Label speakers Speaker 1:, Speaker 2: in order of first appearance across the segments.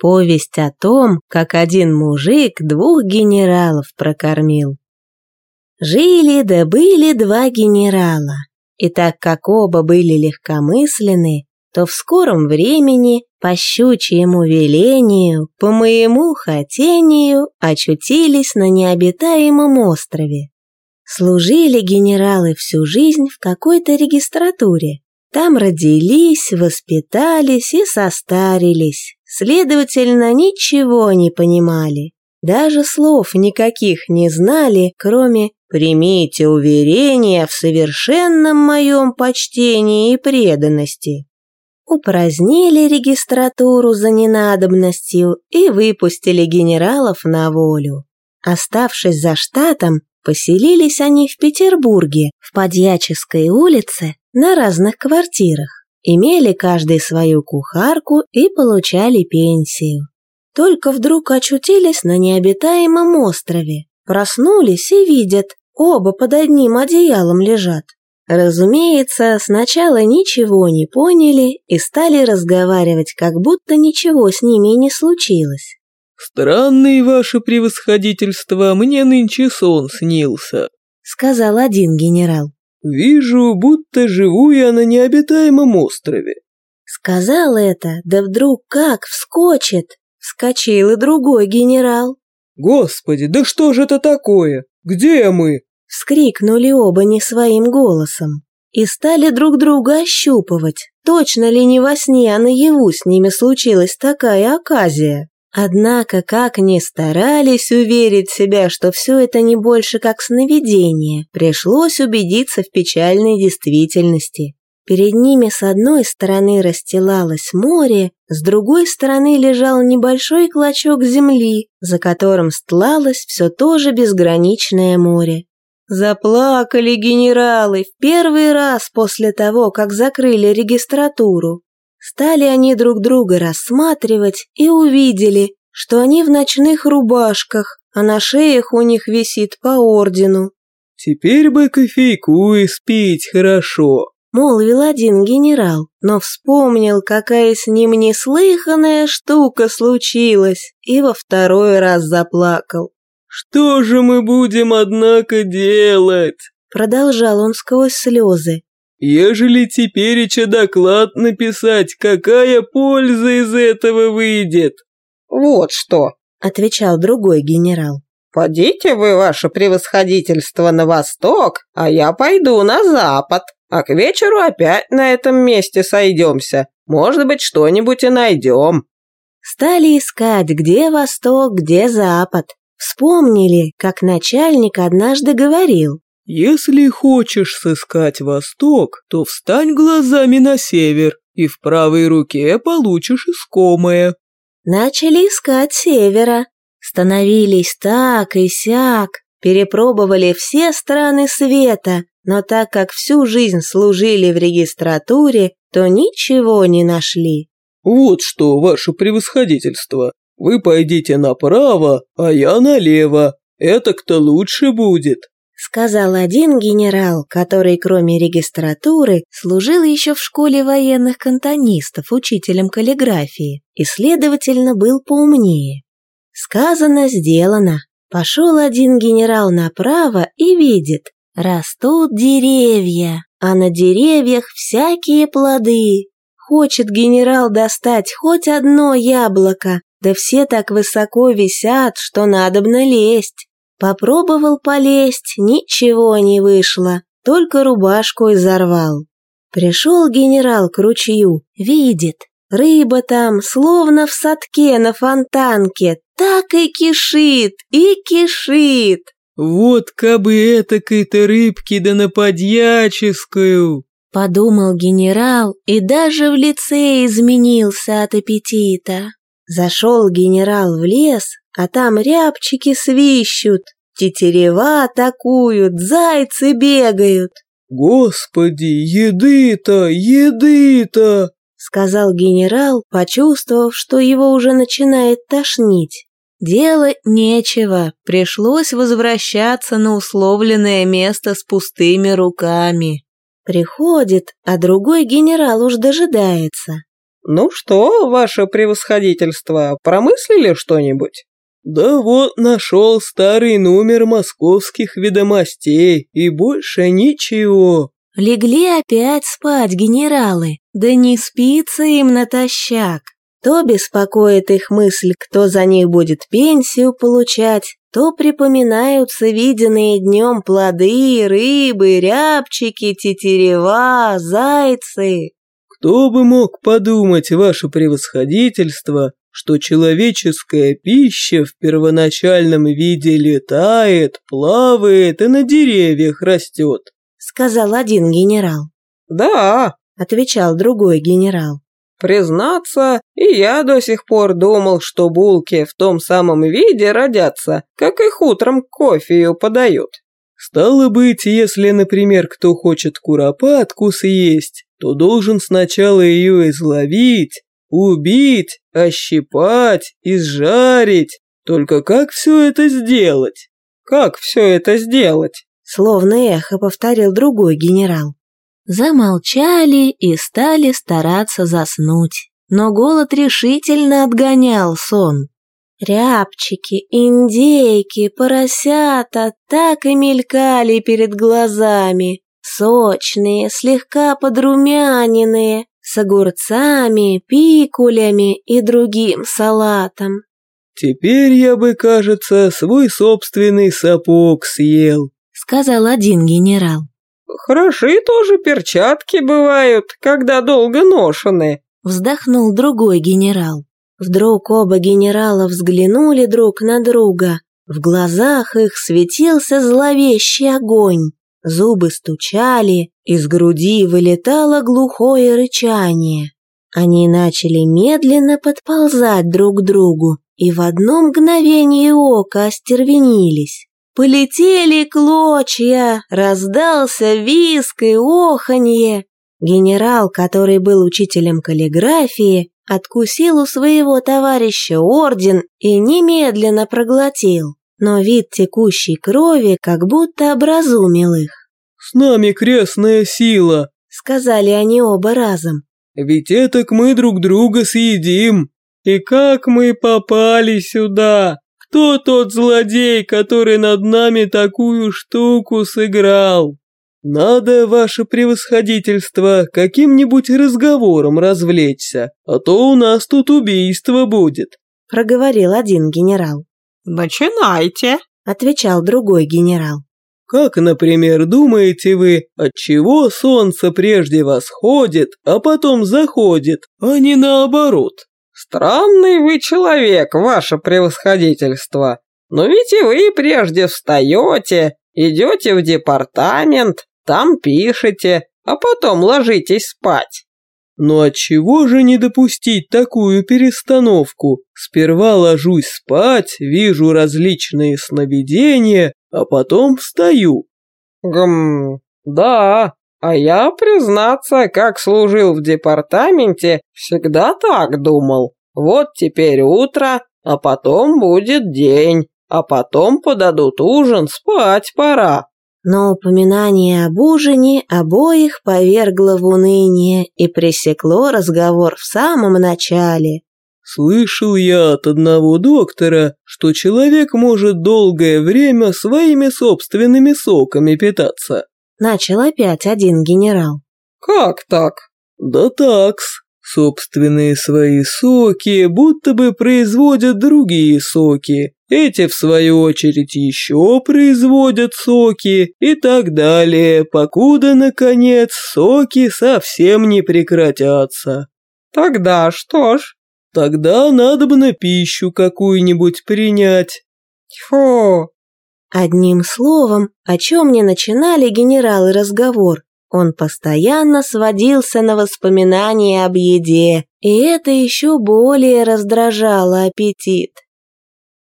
Speaker 1: Повесть о том, как один мужик двух генералов прокормил. Жили да были два генерала, и так как оба были легкомысленны, то в скором времени, по щучьему велению, по моему хотению, очутились на необитаемом острове. Служили генералы всю жизнь в какой-то регистратуре. Там родились, воспитались и состарились, следовательно, ничего не понимали. Даже слов никаких не знали, кроме «примите уверение в совершенном моем почтении и преданности». Упразднили регистратуру за ненадобностью и выпустили генералов на волю. Оставшись за штатом, поселились они в Петербурге, в Подьяческой улице, на разных квартирах, имели каждый свою кухарку и получали пенсию. Только вдруг очутились на необитаемом острове, проснулись и видят, оба под одним одеялом лежат. Разумеется, сначала ничего не поняли и стали разговаривать, как будто ничего с ними и не случилось.
Speaker 2: «Странный ваше превосходительство, мне нынче сон снился», —
Speaker 1: сказал один генерал.
Speaker 2: «Вижу, будто живу я на необитаемом острове».
Speaker 1: Сказал это, да вдруг как вскочит. Вскочил и другой генерал.
Speaker 2: «Господи, да что же это такое? Где мы?»
Speaker 1: Вскрикнули оба не своим голосом и стали друг друга ощупывать, точно ли не во сне, а наяву с ними случилась такая оказия. Однако, как ни старались уверить себя, что все это не больше как сновидение, пришлось убедиться в печальной действительности. Перед ними с одной стороны расстилалось море, с другой стороны лежал небольшой клочок земли, за которым стлалось все то же безграничное море. Заплакали генералы в первый раз после того, как закрыли регистратуру. Стали они друг друга рассматривать и увидели, что они в ночных рубашках, а на шеях у них висит по ордену.
Speaker 2: «Теперь бы кофейку и спить хорошо», —
Speaker 1: молвил один генерал, но вспомнил, какая с ним неслыханная штука случилась, и во второй раз заплакал.
Speaker 2: «Что же мы будем, однако, делать?»
Speaker 1: Продолжал он сквозь слезы.
Speaker 2: «Ежели тепереча доклад написать, какая польза из этого выйдет?»
Speaker 3: «Вот что», —
Speaker 1: отвечал другой генерал.
Speaker 3: «Подите вы, ваше превосходительство, на восток, а я пойду на запад, а к вечеру опять на этом месте сойдемся. Может быть, что-нибудь и найдем».
Speaker 1: Стали искать, где восток, где запад. Вспомнили, как начальник однажды говорил.
Speaker 2: «Если хочешь сыскать восток, то встань глазами на север, и в правой руке получишь искомое».
Speaker 1: Начали искать севера. Становились так и сяк, перепробовали все страны света, но так как всю жизнь служили в регистратуре, то ничего не нашли.
Speaker 2: «Вот что, ваше превосходительство, вы пойдите направо, а я налево. Это кто лучше будет», —
Speaker 1: сказал один генерал, который кроме регистратуры служил еще в школе военных кантонистов учителем каллиграфии и, следовательно, был поумнее. Сказано, сделано. Пошел один генерал направо и видит, растут деревья, а на деревьях всякие плоды. Хочет генерал достать хоть одно яблоко, да все так высоко висят, что надобно лезть. Попробовал полезть, ничего не вышло, только рубашку изорвал. Пришел генерал к ручью, видит, рыба там, словно в садке на фонтанке, так и кишит, и кишит.
Speaker 2: «Вот кабы этакой-то рыбки да на подьяческую!»
Speaker 1: Подумал генерал и даже в лице изменился от аппетита. Зашел генерал в лес, а там рябчики свищут, тетерева атакуют, зайцы бегают.
Speaker 2: «Господи, еды-то, еды-то!»
Speaker 1: сказал генерал, почувствовав, что его уже начинает тошнить. Делать нечего, пришлось возвращаться на условленное место с пустыми руками. Приходит, а другой генерал уж дожидается.
Speaker 3: Ну что, ваше превосходительство, промыслили что-нибудь?
Speaker 2: Да вот нашел старый номер московских ведомостей и больше ничего.
Speaker 1: Легли опять спать генералы, да не спится им натощак. То беспокоит их мысль, кто за них будет пенсию получать, то припоминаются виденные днем плоды, рыбы, рябчики, тетерева, зайцы.
Speaker 2: Кто бы мог подумать, ваше превосходительство, что человеческая пища в первоначальном виде летает, плавает и на деревьях растет,
Speaker 1: сказал один генерал.
Speaker 3: Да,
Speaker 1: отвечал другой генерал.
Speaker 3: Признаться, и я до сих пор думал, что булки в том самом виде родятся, как их утром кофею подают.
Speaker 2: Стало быть, если, например, кто хочет куропатку съесть, то должен сначала ее изловить, убить, ощипать, изжарить. Только как все это сделать?
Speaker 3: Как все это сделать?
Speaker 1: Словно эхо повторил другой генерал. Замолчали и стали стараться заснуть, но голод решительно отгонял сон. Рябчики, индейки, поросята так и мелькали перед глазами, сочные, слегка подрумяненные, с огурцами, пикулями и другим салатом.
Speaker 2: «Теперь я бы, кажется, свой собственный сапог съел», —
Speaker 1: сказал один генерал.
Speaker 3: Хороши тоже перчатки бывают, когда долго ношены», —
Speaker 1: вздохнул другой генерал. Вдруг оба генерала взглянули друг на друга. В глазах их светился зловещий огонь. Зубы стучали, из груди вылетало глухое рычание. Они начали медленно подползать друг к другу и в одно мгновение ока остервенились. Полетели клочья, раздался виск и оханье. Генерал, который был учителем каллиграфии, откусил у своего товарища орден и немедленно проглотил, но вид текущей крови как будто образумил их.
Speaker 2: «С нами крестная сила», —
Speaker 1: сказали они оба разом.
Speaker 2: «Ведь этак мы друг друга съедим. И как мы попали сюда?» Кто тот злодей, который над нами такую штуку сыграл? Надо, ваше превосходительство, каким-нибудь разговором развлечься, а то у нас тут убийство будет», —
Speaker 1: проговорил один генерал.
Speaker 3: «Начинайте», —
Speaker 1: отвечал другой генерал.
Speaker 2: «Как, например, думаете вы, от чего солнце прежде восходит, а потом заходит, а не наоборот?»
Speaker 3: «Странный вы человек, ваше превосходительство. Но ведь и вы прежде встаете, идете в департамент, там пишете, а потом ложитесь спать».
Speaker 2: «Но отчего же не допустить такую перестановку? Сперва ложусь спать, вижу различные сновидения, а потом встаю».
Speaker 3: «Гм, да, а я, признаться, как служил в департаменте, всегда так думал. Вот теперь утро, а потом будет день, а потом подадут ужин, спать пора.
Speaker 1: Но упоминание об ужине обоих повергло в уныние и пресекло разговор в самом начале.
Speaker 2: «Слышал я от одного доктора, что человек может долгое время своими собственными соками питаться.
Speaker 1: Начал опять один генерал.
Speaker 3: «Как так?»
Speaker 2: «Да такс. Собственные свои соки будто бы производят другие соки. Эти, в свою очередь, еще производят соки и так далее, покуда, наконец, соки совсем не прекратятся».
Speaker 3: «Тогда что ж?»
Speaker 2: «Тогда надо бы на пищу какую-нибудь принять».
Speaker 3: «Фу,
Speaker 1: Одним словом, о чем не начинали генералы разговор, он постоянно сводился на воспоминания об еде, и это еще более раздражало аппетит.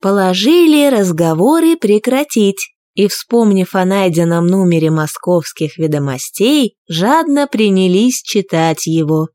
Speaker 1: Положили разговоры прекратить, и, вспомнив о найденном номере московских ведомостей, жадно принялись читать его.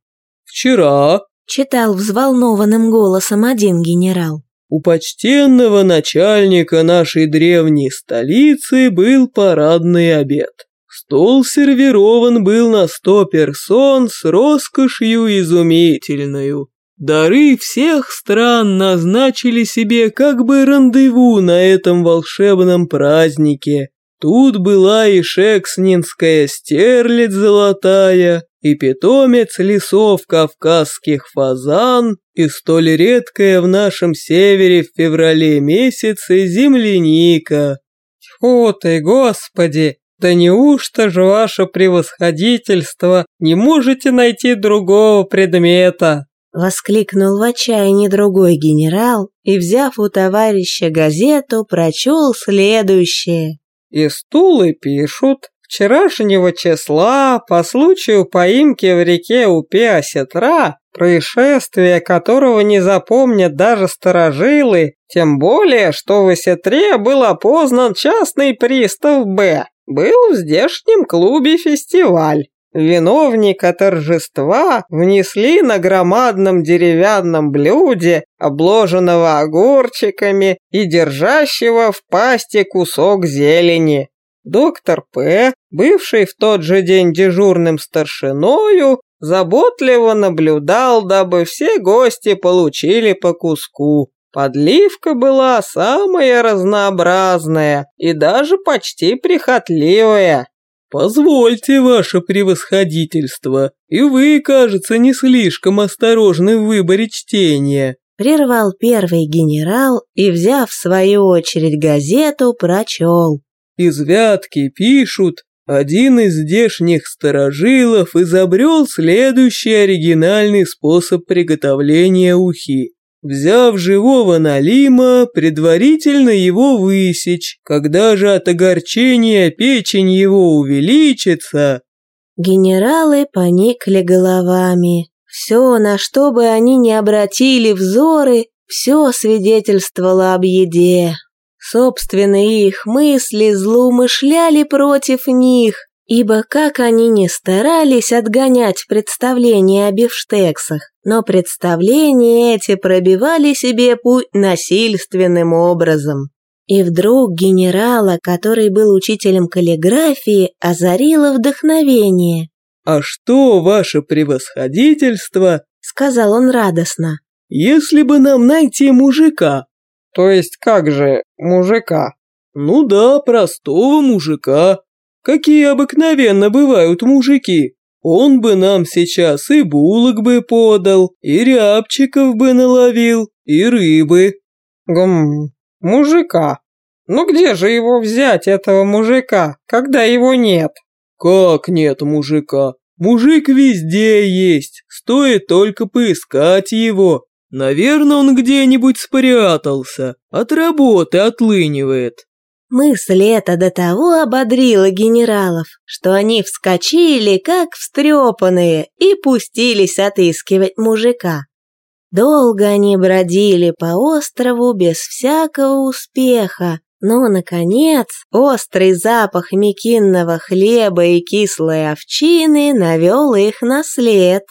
Speaker 2: «Вчера», —
Speaker 1: читал взволнованным голосом один генерал,
Speaker 2: у почтенного начальника нашей древней столицы был парадный обед. Стол сервирован был на сто персон с роскошью изумительную. Дары всех стран назначили себе как бы рандеву на этом волшебном празднике. Тут была и шекснинская стерлядь золотая, и питомец лесов кавказских фазан, и столь редкая в нашем севере в феврале месяце земляника.
Speaker 3: Тьфу ты, господи, да неужто же ваше превосходительство не можете найти другого предмета?
Speaker 1: Воскликнул в отчаянии другой генерал и, взяв у товарища газету, прочел следующее.
Speaker 3: И стулы пишут, вчерашнего числа по случаю поимки в реке Упе Осетра, происшествие которого не запомнят даже старожилы, тем более, что в Осетре был опознан частный пристав Б. Был в здешнем клубе фестиваль. Виновника торжества внесли на громадном деревянном блюде, обложенного огурчиками и держащего в пасти кусок зелени. Доктор П., бывший в тот же день дежурным старшиною, заботливо наблюдал, дабы все гости получили по куску. Подливка была самая разнообразная и даже почти прихотливая.
Speaker 2: «Позвольте, ваше превосходительство, и вы, кажется, не слишком осторожны в выборе чтения»,
Speaker 1: прервал первый генерал и, взяв в свою очередь газету, прочел.
Speaker 2: «Из Вятки пишут, один из здешних старожилов изобрел следующий оригинальный способ приготовления ухи взяв живого налима, предварительно его высечь, когда же от огорчения печень его увеличится.
Speaker 1: Генералы поникли головами. Все, на что бы они ни обратили взоры, все свидетельствовало об еде. Собственные их мысли злоумышляли против них, ибо как они ни старались отгонять представления о бифштексах, но представления эти пробивали себе путь насильственным образом. И вдруг генерала, который был учителем каллиграфии, озарило вдохновение.
Speaker 2: «А что, ваше превосходительство?»
Speaker 1: — сказал он радостно.
Speaker 2: «Если бы нам найти мужика».
Speaker 3: «То есть как же мужика?»
Speaker 2: «Ну да, простого мужика. Какие обыкновенно бывают мужики. Он бы нам сейчас и булок бы подал, и рябчиков бы наловил, и рыбы.
Speaker 3: Гм, мужика. Ну где же его взять, этого мужика, когда его нет?
Speaker 2: Как нет мужика? Мужик везде есть, стоит только поискать его. Наверное, он где-нибудь спрятался, от работы отлынивает.
Speaker 1: Мысль эта до того ободрила генералов, что они вскочили, как встрепанные, и пустились отыскивать мужика. Долго они бродили по острову без всякого успеха, но, наконец, острый запах мекинного хлеба и кислой овчины навел их на след.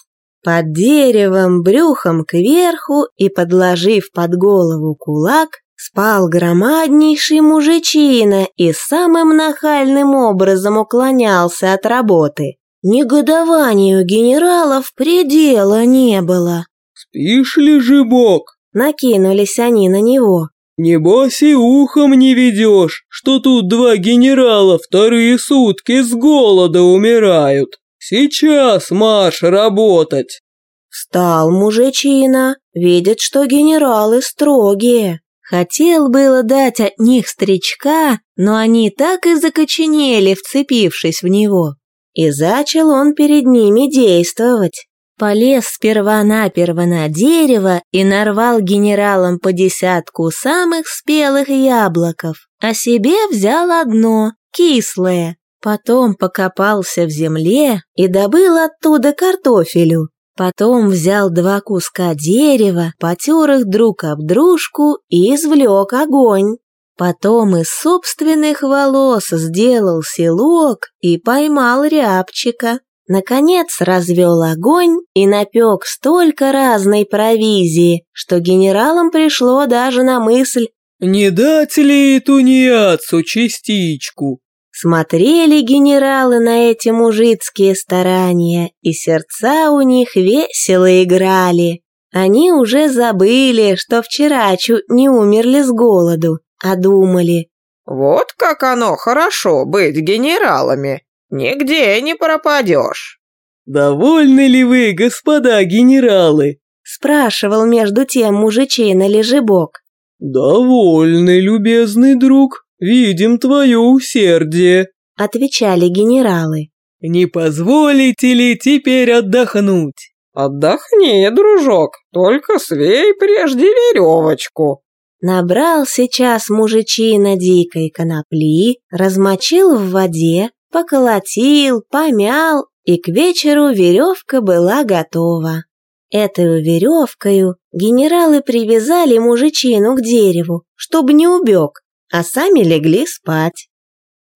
Speaker 1: Под деревом, брюхом кверху и подложив под голову кулак, спал громаднейший мужичина и самым нахальным образом уклонялся от работы. Негодованию генералов предела не было.
Speaker 2: «Спишь ли, Жибок?»
Speaker 1: Накинулись они на него.
Speaker 2: «Небось и ухом не ведешь, что тут два генерала вторые сутки с голода умирают. Сейчас марш работать!»
Speaker 1: Встал мужичина, видит, что генералы строгие. Хотел было дать от них стричка, но они так и закоченели, вцепившись в него. И зачал он перед ними действовать. Полез сперва-наперво на дерево и нарвал генералам по десятку самых спелых яблоков, а себе взял одно, кислое. Потом покопался в земле и добыл оттуда картофелю. Потом взял два куска дерева, потер их друг об дружку и извлек огонь. Потом из собственных волос сделал селок и поймал рябчика. Наконец развел огонь и напек столько разной провизии, что генералам пришло даже на мысль
Speaker 2: «Не дать ли тунеядцу частичку?»
Speaker 1: Смотрели генералы на эти мужицкие старания, и сердца у них весело играли. Они уже забыли, что вчера чуть не умерли с голоду, а думали.
Speaker 3: «Вот как оно хорошо быть генералами! Нигде не пропадешь!»
Speaker 2: «Довольны ли вы, господа генералы?»
Speaker 1: спрашивал между тем мужичей на лежебок.
Speaker 2: «Довольны, любезный друг, видим твое усердие»,
Speaker 1: отвечали генералы.
Speaker 2: «Не позволите ли теперь отдохнуть?»
Speaker 3: «Отдохни, дружок, только свей прежде веревочку».
Speaker 1: Набрал сейчас мужичина дикой конопли, размочил в воде, поколотил, помял, и к вечеру веревка была готова. Этой веревкою генералы привязали мужичину к дереву, чтобы не убег, а сами легли спать.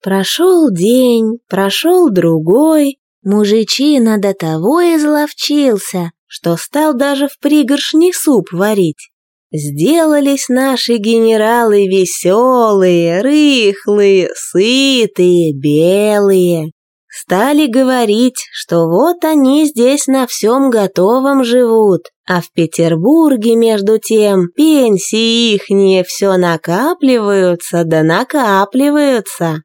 Speaker 1: Прошел день, прошел другой, Мужичина до того изловчился, что стал даже в пригоршни суп варить. Сделались наши генералы веселые, рыхлые, сытые, белые. Стали говорить, что вот они здесь на всем готовом живут, а в Петербурге, между тем, пенсии ихние все накапливаются да накапливаются.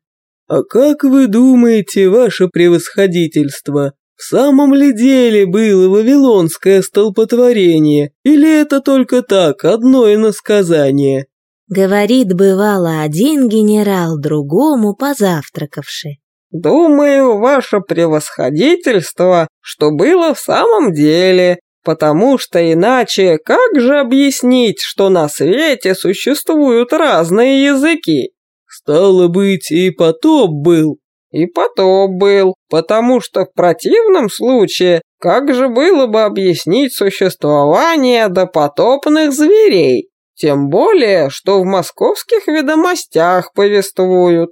Speaker 2: «А как вы думаете, ваше превосходительство, в самом ли деле было вавилонское столпотворение, или это только так, одно иносказание?»
Speaker 1: Говорит, бывало, один генерал другому позавтракавши.
Speaker 3: «Думаю, ваше превосходительство, что было в самом деле, потому что иначе как же объяснить, что на свете существуют разные языки?»
Speaker 2: Стало быть, и потоп был.
Speaker 3: И потоп был, потому что в противном случае как же было бы объяснить существование допотопных зверей? Тем более, что в московских ведомостях повествуют.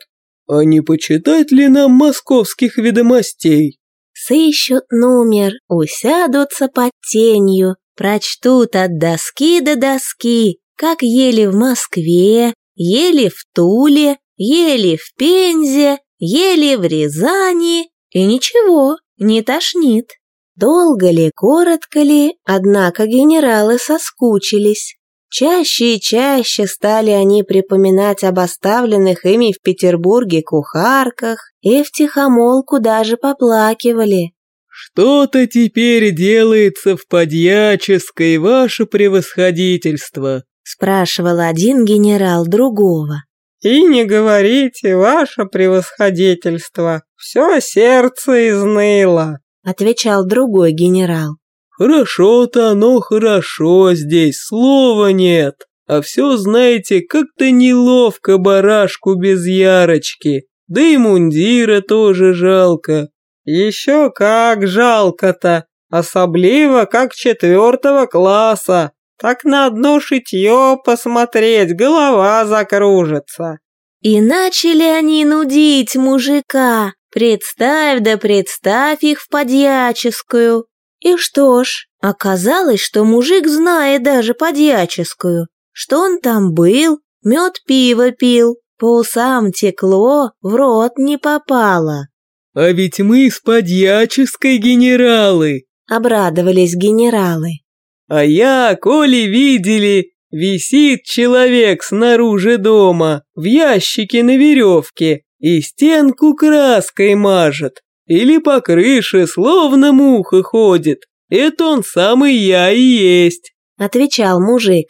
Speaker 2: А не почитать ли нам московских ведомостей?
Speaker 1: Сыщут номер, усядутся под тенью, прочтут от доски до доски, как ели в Москве, ели в Туле, ели в Пензе, ели в Рязани, и ничего, не тошнит. Долго ли, коротко ли, однако генералы соскучились. Чаще и чаще стали они припоминать об оставленных ими в Петербурге кухарках и втихомолку даже поплакивали.
Speaker 2: «Что-то теперь делается в подьяческой, ваше превосходительство»,
Speaker 1: спрашивал один генерал другого.
Speaker 3: «И не говорите, ваше превосходительство, все сердце изныло»,
Speaker 1: отвечал другой генерал.
Speaker 2: «Хорошо-то оно хорошо здесь, слова нет, а все, знаете, как-то неловко барашку без ярочки, да и мундира тоже жалко».
Speaker 3: «Еще как жалко-то, особливо как четвертого класса, так на одно шитье посмотреть, голова закружится.
Speaker 1: И начали они нудить мужика. Представь да представь их в подьяческую. И что ж, оказалось, что мужик знает даже подьяческую. Что он там был, мед пиво пил, по усам текло, в рот не попало.
Speaker 2: «А ведь мы с подьяческой генералы!»
Speaker 1: — обрадовались генералы.
Speaker 2: А я, коли видели, висит человек снаружи дома, в ящике на веревке, и стенку краской мажет, или по крыше словно муха ходит. Это он самый я и есть», —
Speaker 1: отвечал мужик.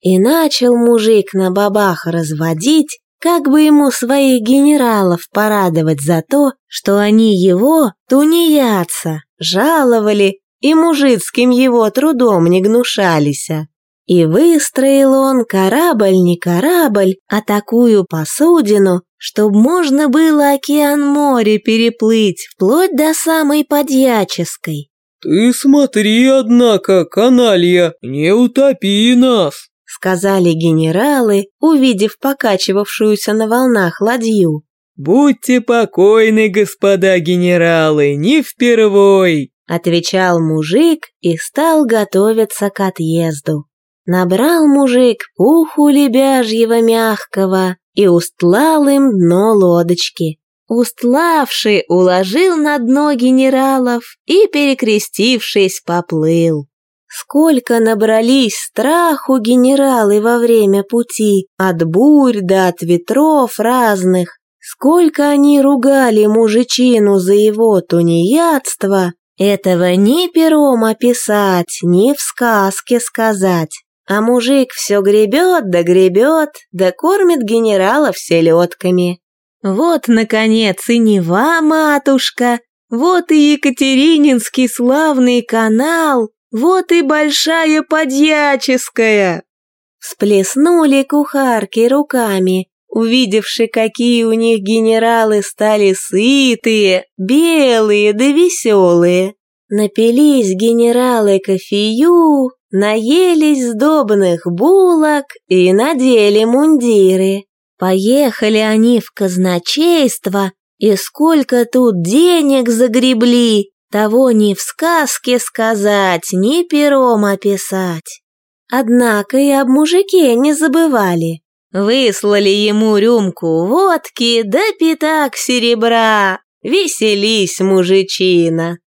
Speaker 1: И начал мужик на бабах разводить, как бы ему своих генералов порадовать за то, что они его тунеядца жаловали и мужицким его трудом не гнушались. И выстроил он корабль не корабль, а такую посудину, чтоб можно было океан море переплыть вплоть до самой подьяческой.
Speaker 2: «Ты смотри, однако, каналья, не утопи нас!»
Speaker 1: сказали генералы, увидев покачивавшуюся на волнах ладью.
Speaker 2: «Будьте покойны, господа генералы, не впервой!»
Speaker 1: отвечал мужик и стал готовиться к отъезду. Набрал мужик пуху лебяжьего мягкого и устлал им дно лодочки. Устлавший уложил на дно генералов и, перекрестившись, поплыл. Сколько набрались страху генералы во время пути, от бурь до от ветров разных. Сколько они ругали мужичину за его тунеядство, этого ни пером описать, ни в сказке сказать. А мужик все гребет да гребет, да кормит генералов селедками. Вот, наконец, и Нева, матушка, вот и Екатерининский славный канал, вот и Большая Подьяческая. Всплеснули кухарки руками, увидевши, какие у них генералы стали сытые, белые да веселые. Напились генералы кофею, наелись сдобных булок и надели мундиры. Поехали они в казначейство, и сколько тут денег загребли, того ни в сказке сказать, ни пером описать. Однако и об мужике не забывали. Выслали ему рюмку водки да пятак серебра. Веселись, мужичина.